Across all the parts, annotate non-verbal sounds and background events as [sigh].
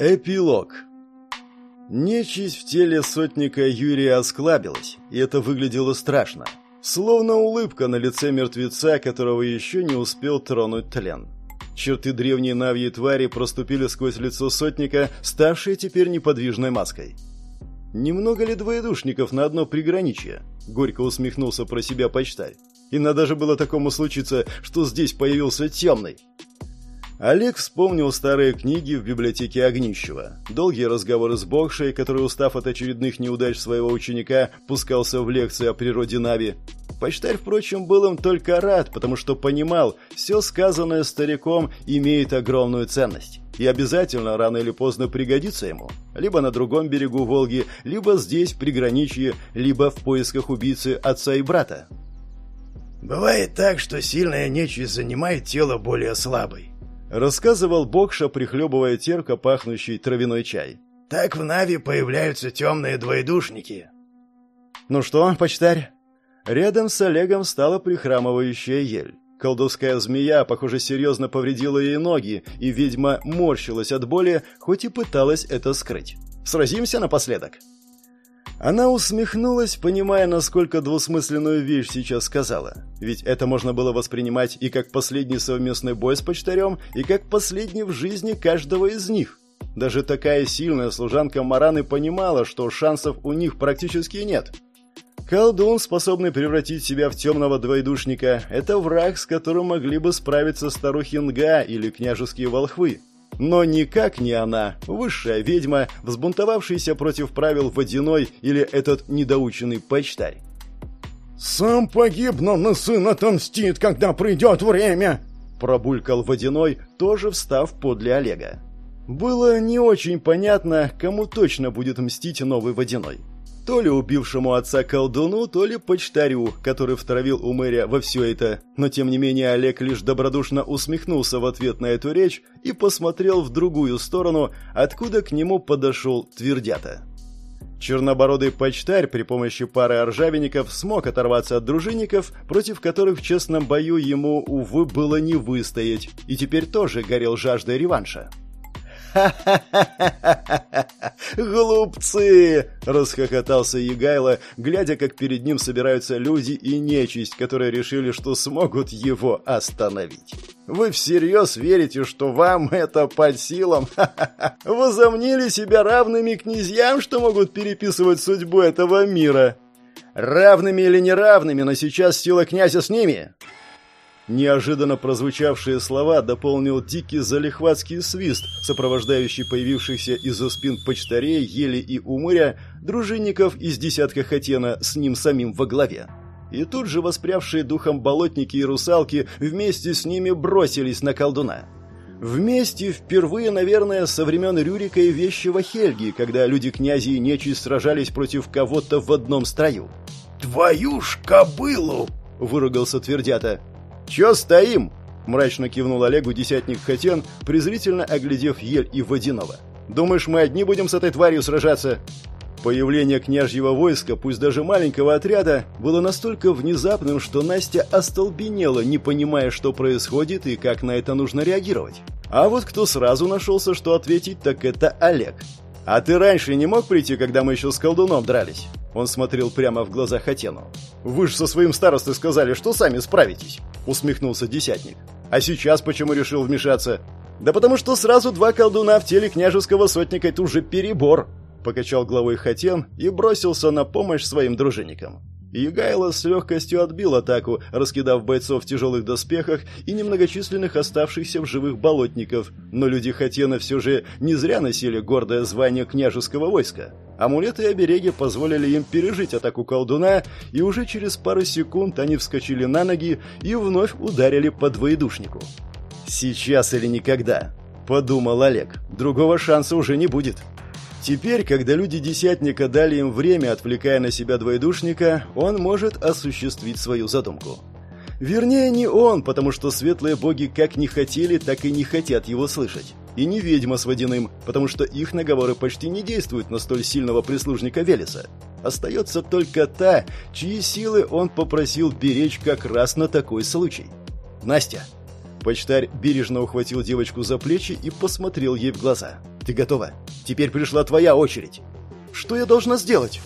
Эпилог Нечисть в теле сотника Юрия осклабилась, и это выглядело страшно. Словно улыбка на лице мертвеца, которого еще не успел тронуть тлен. Черты древней навьей твари проступили сквозь лицо сотника, ставшее теперь неподвижной маской. «Немного ли двоедушников на одно приграничье?» — горько усмехнулся про себя почтарь. «И надо же было такому случиться, что здесь появился темный». Олег вспомнил старые книги в библиотеке Огнищева, долгие разговоры с Богшей, который, устав от очередных неудач своего ученика, пускался в лекции о природе Нави. Почтарь, впрочем, был им только рад, потому что понимал, все сказанное стариком имеет огромную ценность и обязательно рано или поздно пригодится ему. Либо на другом берегу Волги, либо здесь, в приграничье, либо в поисках убийцы отца и брата. «Бывает так, что сильная нечисть занимает тело более слабой», рассказывал Бокша, прихлебывая терко пахнущий травяной чай. «Так в Нави появляются темные двоедушники». «Ну что, почтарь?» Рядом с Олегом стала прихрамывающая ель. Колдовская змея, похоже, серьезно повредила ей ноги, и ведьма морщилась от боли, хоть и пыталась это скрыть. «Сразимся напоследок?» Она усмехнулась, понимая, насколько двусмысленную вещь сейчас сказала. Ведь это можно было воспринимать и как последний совместный бой с почтарем, и как последний в жизни каждого из них. Даже такая сильная служанка Мараны понимала, что шансов у них практически нет. Колдун, способный превратить себя в темного двоедушника, это враг, с которым могли бы справиться старухи Нга или княжеские волхвы. Но никак не она, высшая ведьма, взбунтовавшаяся против правил водяной или этот недоученный почтарь. «Сам погиб, но на сын отомстит, когда придет время!» Пробулькал водяной, тоже встав подле Олега. Было не очень понятно, кому точно будет мстить новый водяной. То ли убившему отца колдуну, то ли почтарю, который втравил у мэрия во все это. Но тем не менее Олег лишь добродушно усмехнулся в ответ на эту речь и посмотрел в другую сторону, откуда к нему подошел твердята. Чернобородый почтарь при помощи пары оржавенников смог оторваться от дружинников, против которых в честном бою ему, увы, было не выстоять, и теперь тоже горел жаждой реванша. «Ха-ха-ха-ха-ха! [laughs] Глупцы!» — расхохотался Егайло, глядя, как перед ним собираются люди и нечисть, которые решили, что смогут его остановить. «Вы всерьез верите, что вам это под силам? Ха-ха-ха! [laughs] Возомнили себя равными князьям, что могут переписывать судьбу этого мира?» «Равными или неравными, но сейчас сила князя с ними!» Неожиданно прозвучавшие слова дополнил дикий залихватский свист, сопровождающий появившихся из-за спин почтарей, ели и умыря, дружинников из десятка хатена с ним самим во главе. И тут же воспрявшие духом болотники и русалки вместе с ними бросились на колдуна. Вместе впервые, наверное, со времен Рюрика и Вещего Хельги, когда люди-князи и нечисть сражались против кого-то в одном строю. «Твою ж кобылу!» — выругался Твердята. «Чё стоим?» – мрачно кивнул Олегу десятник Хатен, презрительно оглядев Ель и Водянова. «Думаешь, мы одни будем с этой тварью сражаться?» Появление княжьего войска, пусть даже маленького отряда, было настолько внезапным, что Настя остолбенела, не понимая, что происходит и как на это нужно реагировать. А вот кто сразу нашелся, что ответить, так это Олег. «А ты раньше не мог прийти, когда мы еще с колдуном дрались?» Он смотрел прямо в глаза Хатену. «Вы же со своим старостой сказали, что сами справитесь!» Усмехнулся десятник. «А сейчас почему решил вмешаться?» «Да потому что сразу два колдуна в теле княжеского сотника – это уже перебор!» Покачал головой Хатен и бросился на помощь своим дружинникам. Югайло с легкостью отбил атаку, раскидав бойцов в тяжелых доспехах и немногочисленных оставшихся в живых болотников, но люди Хатена все же не зря носили гордое звание княжеского войска. Амулеты и обереги позволили им пережить атаку колдуна, и уже через пару секунд они вскочили на ноги и вновь ударили по двоедушнику. «Сейчас или никогда», — подумал Олег. «Другого шанса уже не будет». Теперь, когда люди Десятника дали им время, отвлекая на себя двоедушника, он может осуществить свою задумку. Вернее, не он, потому что светлые боги как не хотели, так и не хотят его слышать. И не ведьма с водяным, потому что их наговоры почти не действуют на столь сильного прислужника Велеса. Остается только та, чьи силы он попросил беречь как раз на такой случай. Настя. Почтарь бережно ухватил девочку за плечи и посмотрел ей в глаза. «Ты готова? Теперь пришла твоя очередь!» «Что я должна сделать?»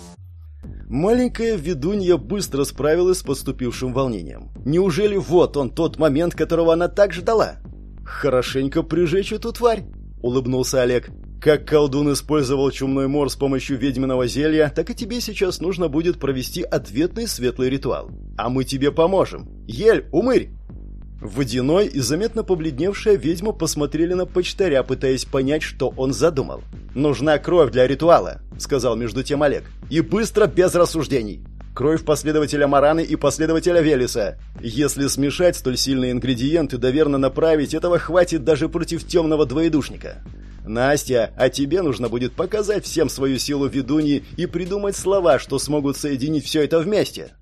Маленькая ведунья быстро справилась с подступившим волнением. Неужели вот он тот момент, которого она так ждала? «Хорошенько прижечь эту тварь!» — улыбнулся Олег. «Как колдун использовал чумной мор с помощью ведьминого зелья, так и тебе сейчас нужно будет провести ответный светлый ритуал. А мы тебе поможем. Ель, умырь!» Водяной и заметно побледневшая ведьма посмотрели на почтаря, пытаясь понять, что он задумал. «Нужна кровь для ритуала», — сказал между тем Олег. «И быстро, без рассуждений. Кровь последователя Мараны и последователя Велеса. Если смешать столь сильные ингредиенты, да верно направить, этого хватит даже против темного двоедушника. Настя, а тебе нужно будет показать всем свою силу ведуньи и придумать слова, что смогут соединить все это вместе».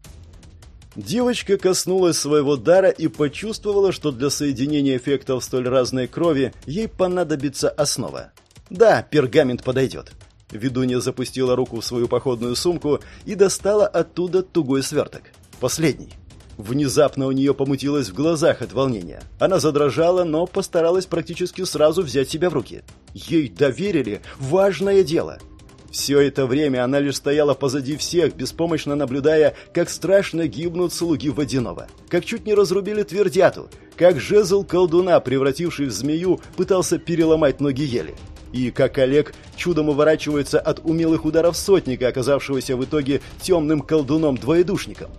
Девочка коснулась своего дара и почувствовала, что для соединения эффектов столь разной крови ей понадобится основа. Да, пергамент подойдет. Ведунья запустила руку в свою походную сумку и достала оттуда тугой сверток. Последний. Внезапно у нее помутилось в глазах от волнения. Она задрожала, но постаралась практически сразу взять себя в руки. Ей доверили важное дело — все это время она лишь стояла позади всех, беспомощно наблюдая, как страшно гибнут слуги Водяного, как чуть не разрубили твердяту, как жезл колдуна, превративший в змею, пытался переломать ноги ели. И как Олег чудом уворачивается от умелых ударов сотника, оказавшегося в итоге темным колдуном-двоедушником.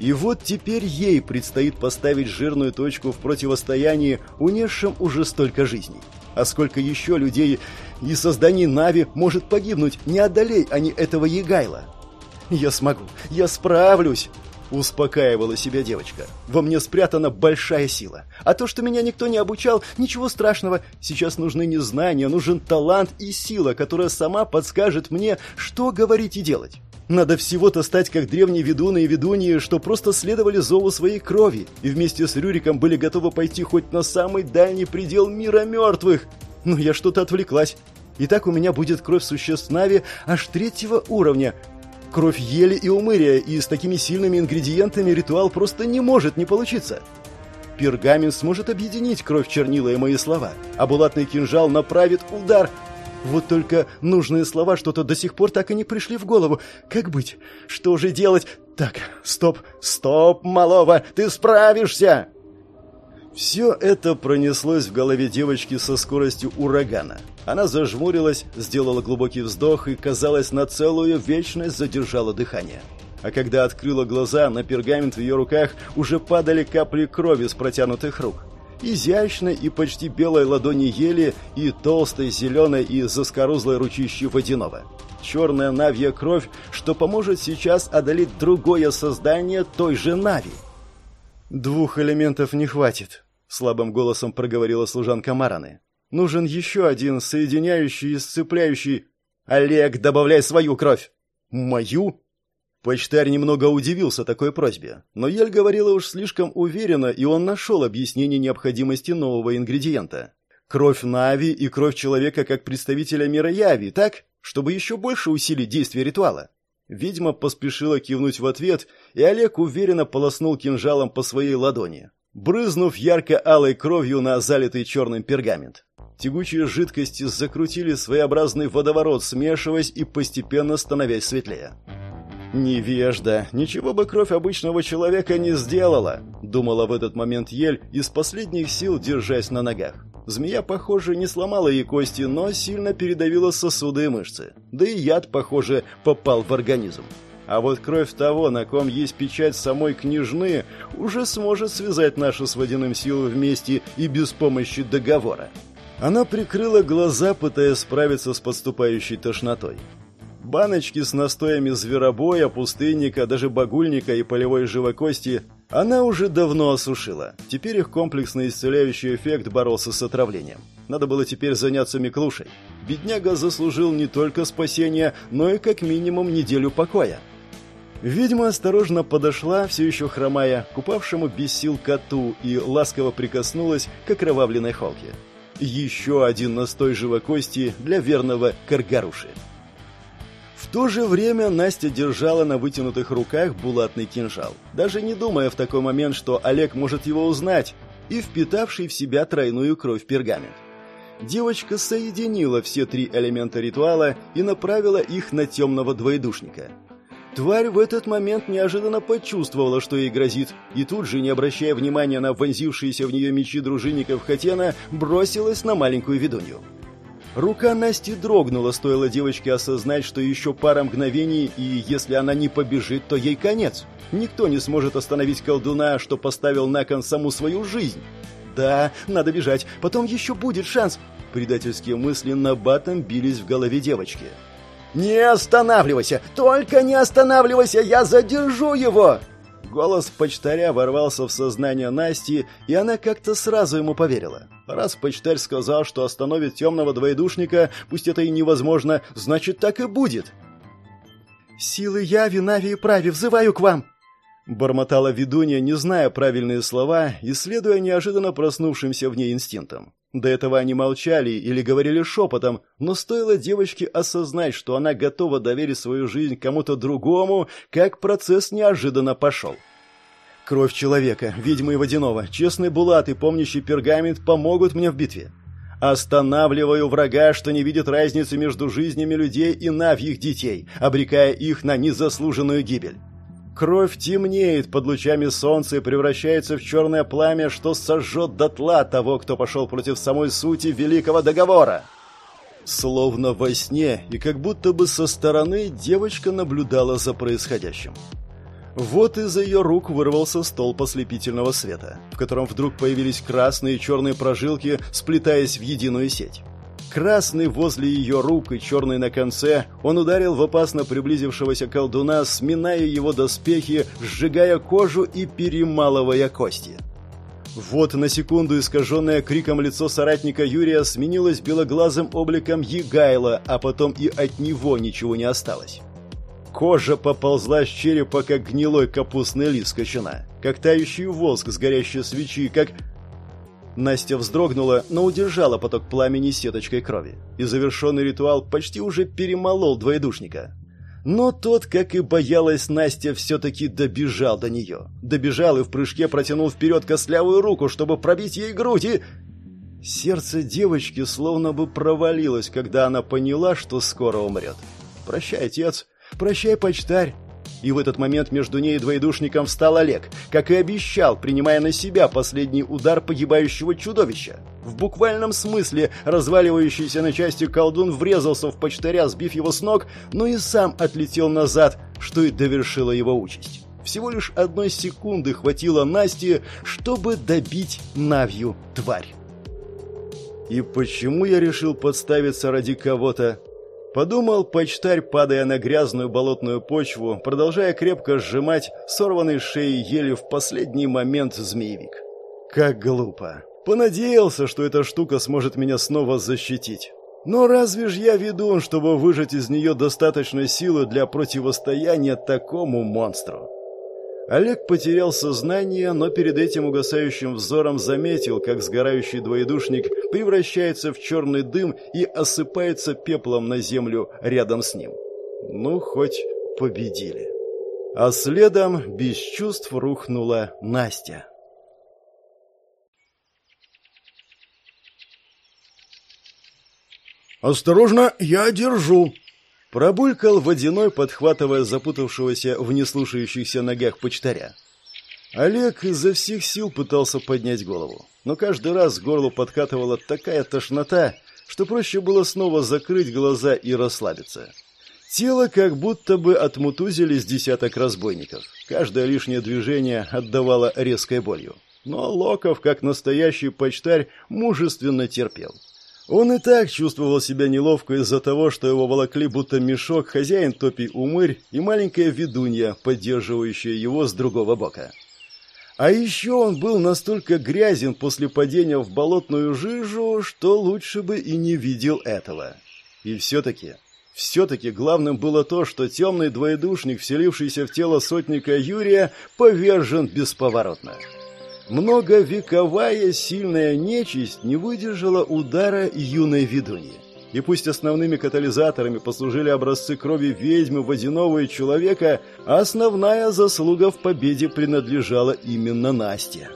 И вот теперь ей предстоит поставить жирную точку в противостоянии, унесшим уже столько жизней. А сколько еще людей и созданий Нави может погибнуть, не одолей они этого Егайла. «Я смогу, я справлюсь!» Успокаивала себя девочка. «Во мне спрятана большая сила. А то, что меня никто не обучал, ничего страшного. Сейчас нужны не знания, нужен талант и сила, которая сама подскажет мне, что говорить и делать. Надо всего-то стать как древние ведуны и ведуньи, что просто следовали зову своей крови и вместе с Рюриком были готовы пойти хоть на самый дальний предел мира мертвых. Но я что-то отвлеклась. Итак, у меня будет кровь существ Нави аж третьего уровня. Кровь ели и умырия, и с такими сильными ингредиентами ритуал просто не может не получиться. Пергамент сможет объединить кровь чернила и мои слова, а булатный кинжал направит удар – вот только нужные слова что-то до сих пор так и не пришли в голову. Как быть? Что же делать? Так, стоп, стоп, малова, ты справишься!» Все это пронеслось в голове девочки со скоростью урагана. Она зажмурилась, сделала глубокий вздох и, казалось, на целую вечность задержала дыхание. А когда открыла глаза, на пергамент в ее руках уже падали капли крови с протянутых рук изящной и почти белой ладони ели и толстой зеленой и заскорузлой ручищи водяного. Черная навья кровь, что поможет сейчас одолеть другое создание той же Нави. «Двух элементов не хватит», — слабым голосом проговорила служанка Мараны. «Нужен еще один соединяющий и сцепляющий...» «Олег, добавляй свою кровь!» «Мою?» Почтарь немного удивился такой просьбе, но Ель говорила уж слишком уверенно, и он нашел объяснение необходимости нового ингредиента. Кровь Нави и кровь человека как представителя мира Яви, так? Чтобы еще больше усилить действие ритуала. Ведьма поспешила кивнуть в ответ, и Олег уверенно полоснул кинжалом по своей ладони, брызнув ярко-алой кровью на залитый черным пергамент. Тягучие жидкости закрутили своеобразный водоворот, смешиваясь и постепенно становясь светлее. «Невежда! Ничего бы кровь обычного человека не сделала!» Думала в этот момент Ель, из последних сил держась на ногах. Змея, похоже, не сломала ей кости, но сильно передавила сосуды и мышцы. Да и яд, похоже, попал в организм. А вот кровь того, на ком есть печать самой княжны, уже сможет связать нашу с водяным силу вместе и без помощи договора. Она прикрыла глаза, пытаясь справиться с подступающей тошнотой. Баночки с настоями зверобоя, пустынника, даже багульника и полевой живокости она уже давно осушила. Теперь их комплексный исцеляющий эффект боролся с отравлением. Надо было теперь заняться Миклушей. Бедняга заслужил не только спасение, но и как минимум неделю покоя. Ведьма осторожно подошла, все еще хромая, к упавшему без сил коту и ласково прикоснулась к окровавленной холке. Еще один настой живокости для верного Каргаруши. В то же время Настя держала на вытянутых руках булатный кинжал, даже не думая в такой момент, что Олег может его узнать. и впитавший в себя тройную кровь пергамент. Девочка соединила все три элемента ритуала и направила их на темного двоедушника. Тварь в этот момент неожиданно почувствовала, что ей грозит, и тут же, не обращая внимания на вонзившиеся в нее мечи дружинников Хатена, бросилась на маленькую ведунью. Рука Насти дрогнула, стоило девочке осознать, что еще пара мгновений, и если она не побежит, то ей конец. Никто не сможет остановить колдуна, что поставил на кон саму свою жизнь. Да, надо бежать, потом еще будет шанс. Предательские мысли на батом бились в голове девочки. «Не останавливайся! Только не останавливайся! Я задержу его!» Голос почтаря ворвался в сознание Насти, и она как-то сразу ему поверила. Раз почтарь сказал, что остановит темного двоедушника, пусть это и невозможно, значит, так и будет. «Силы яви, нави и прави, взываю к вам!» Бормотала ведунья, не зная правильные слова и следуя неожиданно проснувшимся в ней инстинктам. До этого они молчали или говорили шепотом, но стоило девочке осознать, что она готова доверить свою жизнь кому-то другому, как процесс неожиданно пошел. Кровь человека, ведьмы и водяного, честный булат и помнящий пергамент помогут мне в битве. Останавливаю врага, что не видит разницы между жизнями людей и навьих детей, обрекая их на незаслуженную гибель. Кровь темнеет под лучами солнца и превращается в черное пламя, что сожжет дотла того, кто пошел против самой сути Великого Договора. Словно во сне, и как будто бы со стороны девочка наблюдала за происходящим. Вот из ее рук вырвался столб ослепительного света, в котором вдруг появились красные и черные прожилки, сплетаясь в единую сеть. Красный возле ее рук и черный на конце, он ударил в опасно приблизившегося колдуна, сминая его доспехи, сжигая кожу и перемалывая кости. Вот на секунду искаженное криком лицо соратника Юрия сменилось белоглазым обликом Егайла, а потом и от него ничего не осталось. Кожа поползла с черепа, как гнилой капустный лист кочана, как тающий воск с горящей свечи, как... Настя вздрогнула, но удержала поток пламени сеточкой крови, и завершенный ритуал почти уже перемолол двоедушника. Но тот, как и боялась Настя, все-таки добежал до нее. Добежал и в прыжке протянул вперед костлявую руку, чтобы пробить ей грудь, и... Сердце девочки словно бы провалилось, когда она поняла, что скоро умрет. «Прощай, отец», «Прощай, почтарь!» И в этот момент между ней и двоедушником встал Олег, как и обещал, принимая на себя последний удар погибающего чудовища. В буквальном смысле разваливающийся на части колдун врезался в почтаря, сбив его с ног, но и сам отлетел назад, что и довершило его участь. Всего лишь одной секунды хватило Насте, чтобы добить Навью тварь. И почему я решил подставиться ради кого-то? Подумал почтарь, падая на грязную болотную почву, продолжая крепко сжимать сорванный шеи еле в последний момент змеевик. Как глупо. Понадеялся, что эта штука сможет меня снова защитить. Но разве ж я ведун, чтобы выжать из нее достаточно силы для противостояния такому монстру? Олег потерял сознание, но перед этим угасающим взором заметил, как сгорающий двоедушник превращается в черный дым и осыпается пеплом на землю рядом с ним. Ну, хоть победили. А следом без чувств рухнула Настя. «Осторожно, я держу!» Пробулькал водяной, подхватывая запутавшегося в неслушающихся ногах почтаря. Олег изо всех сил пытался поднять голову, но каждый раз к горлу подкатывала такая тошнота, что проще было снова закрыть глаза и расслабиться. Тело как будто бы отмутузили с десяток разбойников. Каждое лишнее движение отдавало резкой болью. Но Локов, как настоящий почтарь, мужественно терпел. Он и так чувствовал себя неловко из-за того, что его волокли будто мешок хозяин топий умырь и маленькая ведунья, поддерживающая его с другого бока. А еще он был настолько грязен после падения в болотную жижу, что лучше бы и не видел этого. И все-таки, все-таки главным было то, что темный двоедушник, вселившийся в тело сотника Юрия, повержен бесповоротно. Многовековая сильная нечисть не выдержала удара юной ведуньи. И пусть основными катализаторами послужили образцы крови ведьмы, водяного и человека, основная заслуга в победе принадлежала именно Насте.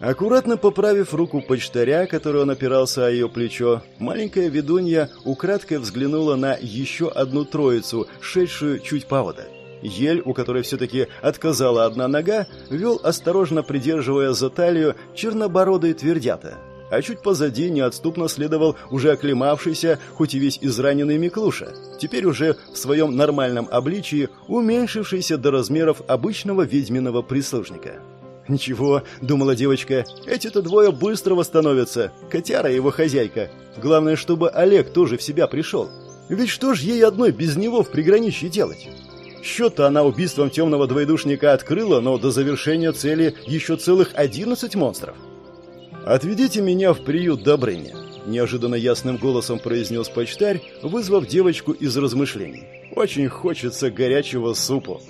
Аккуратно поправив руку почтаря, которой он опирался о ее плечо, маленькая ведунья украдкой взглянула на еще одну троицу, шедшую чуть повода. Ель, у которой все-таки отказала одна нога, вел, осторожно придерживая за талию, чернобородый твердята. А чуть позади неотступно следовал уже оклемавшийся, хоть и весь израненный Миклуша, теперь уже в своем нормальном обличии, уменьшившийся до размеров обычного ведьминого прислужника. «Ничего», — думала девочка, — «эти-то двое быстро восстановятся, котяра и его хозяйка. Главное, чтобы Олег тоже в себя пришел. Ведь что ж ей одной без него в приграничье делать?» Счет-то она убийством темного двоедушника открыла, но до завершения цели еще целых одиннадцать монстров. «Отведите меня в приют Добрыни», — неожиданно ясным голосом произнес почтарь, вызвав девочку из размышлений. «Очень хочется горячего супу».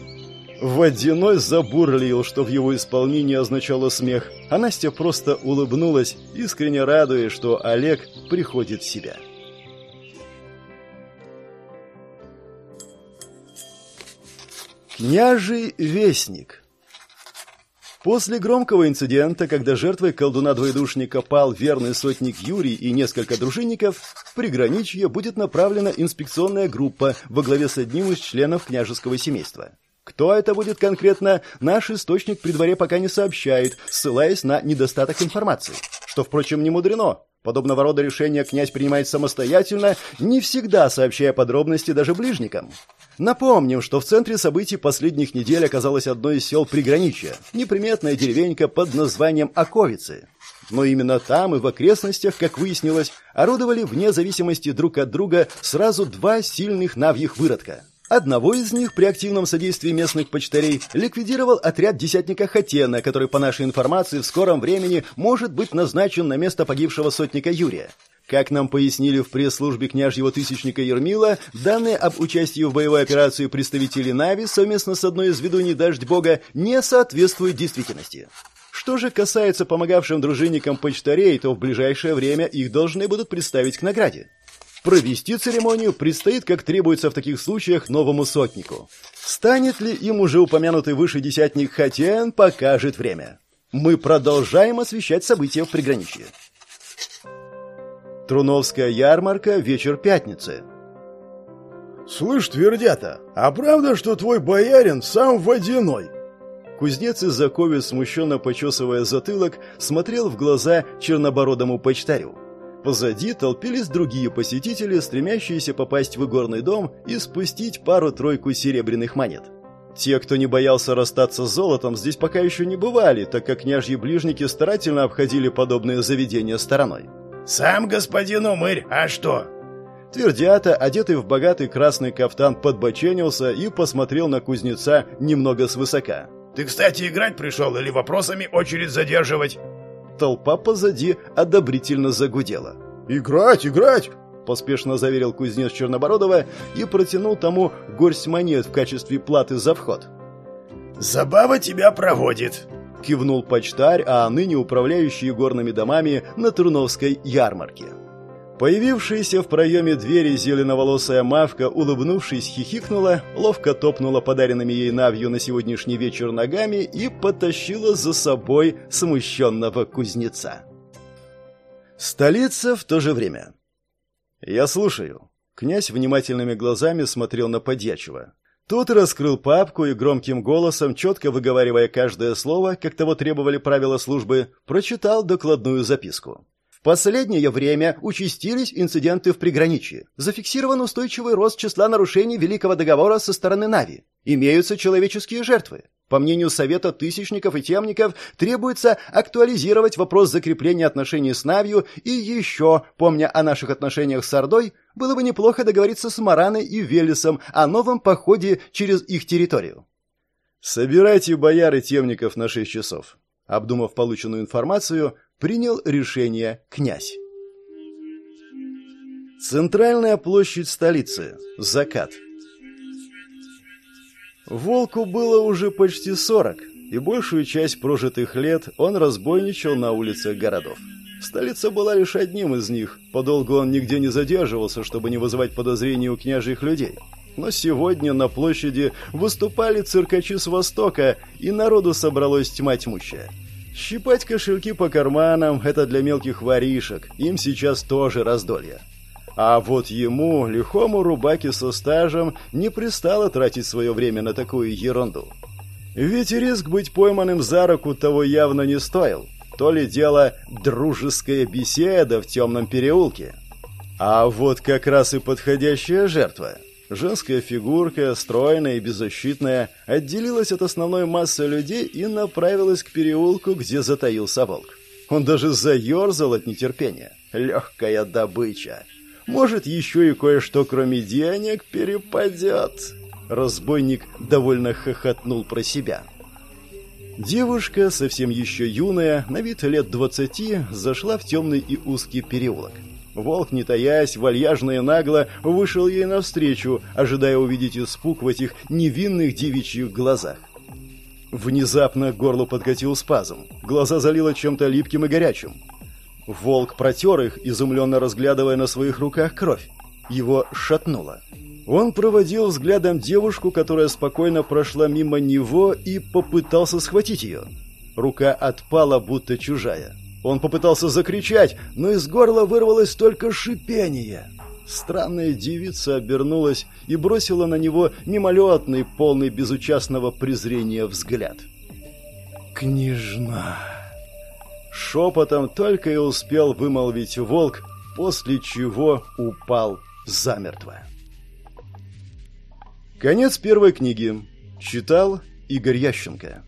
Водяной забурлил, что в его исполнении означало смех, а Настя просто улыбнулась, искренне радуясь, что Олег приходит в себя. Княжий вестник После громкого инцидента, когда жертвой колдуна-двоедушника пал верный сотник Юрий и несколько дружинников, в приграничье будет направлена инспекционная группа во главе с одним из членов княжеского семейства. Кто это будет конкретно, наш источник при дворе пока не сообщает, ссылаясь на недостаток информации. Что, впрочем, не мудрено. Подобного рода решения князь принимает самостоятельно, не всегда сообщая подробности даже ближникам. Напомним, что в центре событий последних недель оказалась одно из сел приграничья, неприметная деревенька под названием Оковицы. Но именно там и в окрестностях, как выяснилось, орудовали вне зависимости друг от друга сразу два сильных навьих выродка – Одного из них при активном содействии местных почтарей ликвидировал отряд десятника Хатена, который, по нашей информации, в скором времени может быть назначен на место погибшего сотника Юрия. Как нам пояснили в пресс-службе княжьего тысячника Ермила, данные об участии в боевой операции представителей Нави совместно с одной из ведуней Дождь Бога не соответствуют действительности. Что же касается помогавшим дружинникам почтарей, то в ближайшее время их должны будут представить к награде. Провести церемонию предстоит, как требуется в таких случаях, новому сотнику. Станет ли им уже упомянутый выше десятник Хатиан, покажет время. Мы продолжаем освещать события в приграничье. Труновская ярмарка, вечер пятницы. «Слышь, твердята, а правда, что твой боярин сам водяной?» Кузнец из Закови, смущенно почесывая затылок, смотрел в глаза чернобородому почтарю. Позади толпились другие посетители, стремящиеся попасть в игорный дом и спустить пару-тройку серебряных монет. Те, кто не боялся расстаться с золотом, здесь пока еще не бывали, так как княжьи ближники старательно обходили подобные заведения стороной. «Сам господин Умырь, а что?» Твердята, одетый в богатый красный кафтан, подбоченился и посмотрел на кузнеца немного свысока. «Ты, кстати, играть пришел или вопросами очередь задерживать?» Толпа позади одобрительно загудела. «Играть, играть!» – поспешно заверил кузнец Чернобородова и протянул тому горсть монет в качестве платы за вход. «Забава тебя проводит!» – кивнул почтарь, а ныне управляющий горными домами на Турновской ярмарке. Появившаяся в проеме двери зеленоволосая мавка, улыбнувшись, хихикнула, ловко топнула подаренными ей навью на сегодняшний вечер ногами и потащила за собой смущенного кузнеца. Столица в то же время. «Я слушаю». Князь внимательными глазами смотрел на подьячего. Тот раскрыл папку и громким голосом, четко выговаривая каждое слово, как того требовали правила службы, прочитал докладную записку. В последнее время участились инциденты в приграничье. Зафиксирован устойчивый рост числа нарушений Великого договора со стороны Нави. Имеются человеческие жертвы. По мнению Совета Тысячников и Темников, требуется актуализировать вопрос закрепления отношений с Навью и еще, помня о наших отношениях с Ордой, было бы неплохо договориться с Мараной и Велесом о новом походе через их территорию. «Собирайте бояры Темников на шесть часов». Обдумав полученную информацию, принял решение князь. Центральная площадь столицы. Закат. Волку было уже почти сорок, и большую часть прожитых лет он разбойничал на улицах городов. Столица была лишь одним из них. Подолгу он нигде не задерживался, чтобы не вызывать подозрений у княжьих людей. Но сегодня на площади выступали циркачи с востока, и народу собралось тьма тьмущая. Щипать кошельки по карманам – это для мелких воришек, им сейчас тоже раздолье. А вот ему, лихому рубаке со стажем, не пристало тратить свое время на такую ерунду. Ведь риск быть пойманным за руку того явно не стоил. То ли дело дружеская беседа в темном переулке. А вот как раз и подходящая жертва – Женская фигурка, стройная и беззащитная, отделилась от основной массы людей и направилась к переулку, где затаился волк. Он даже заерзал от нетерпения. Легкая добыча. Может, еще и кое-что, кроме денег, перепадет. Разбойник довольно хохотнул про себя. Девушка, совсем еще юная, на вид лет двадцати, зашла в темный и узкий переулок. Волк, не таясь, вальяжно и нагло вышел ей навстречу, ожидая увидеть испуг в этих невинных девичьих глазах. Внезапно горло подкатил спазм, глаза залило чем-то липким и горячим. Волк протер их, изумленно разглядывая на своих руках кровь. Его шатнуло. Он проводил взглядом девушку, которая спокойно прошла мимо него и попытался схватить ее. Рука отпала, будто чужая. Он попытался закричать, но из горла вырвалось только шипение. Странная девица обернулась и бросила на него мимолетный, полный безучастного презрения взгляд. «Княжна!» Шепотом только и успел вымолвить волк, после чего упал замертво. Конец первой книги. Читал Игорь Ященко.